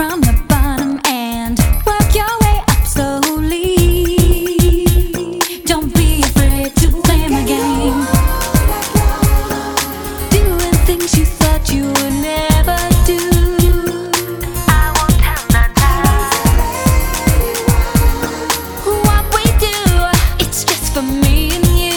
from the bottom and work your way up slowly. Don't be afraid to play game. Doing things you thought you would never do. I won't have. What we do, it's just for me and you.